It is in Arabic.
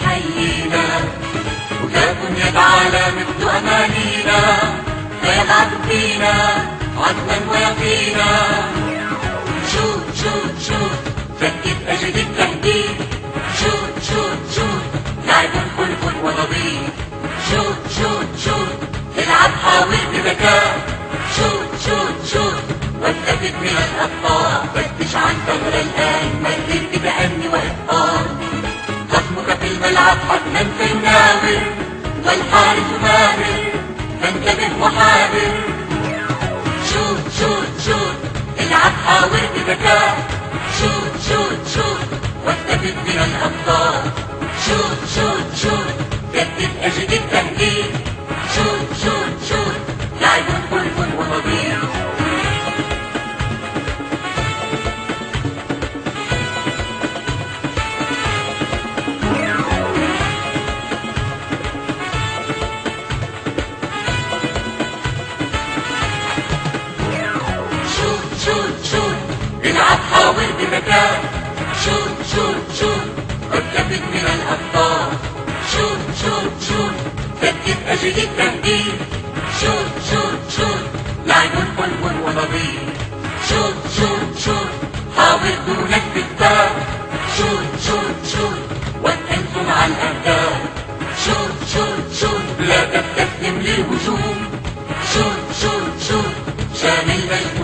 تحيينا ويا بنية علامة أمانينا. فيبعث فينا عدلا ويقينا. شوت شوت شوت فكت أجد التهديد. شوت شوت شوت لعب حلو ونظيف شوت شوت شوت العب حاور بذكاء. شوت شوت شوت واستفد من الأخطاء فتش عن ثغر الآن مرر الملعب حتما فناور والحارس ماهر فانتبه وحاذر شوت شوت شوت العب حاور بذكاء. شوت شوت شوت واستفد من شوت شوت عالطاولة بمكان. شوت شوت شوت مركبة من الأبطال شوت شوت شوت دكة أجل التنبيه شوت شوت شوت لعب حلو ونظيف. شوت شوت شوت حاور دونك بكتاب شوت شوت شوت وأنتم على الأهداف. شوت شوت شوت لا تستسلم للهجوم. شوت شوت شوت شامل مجموعة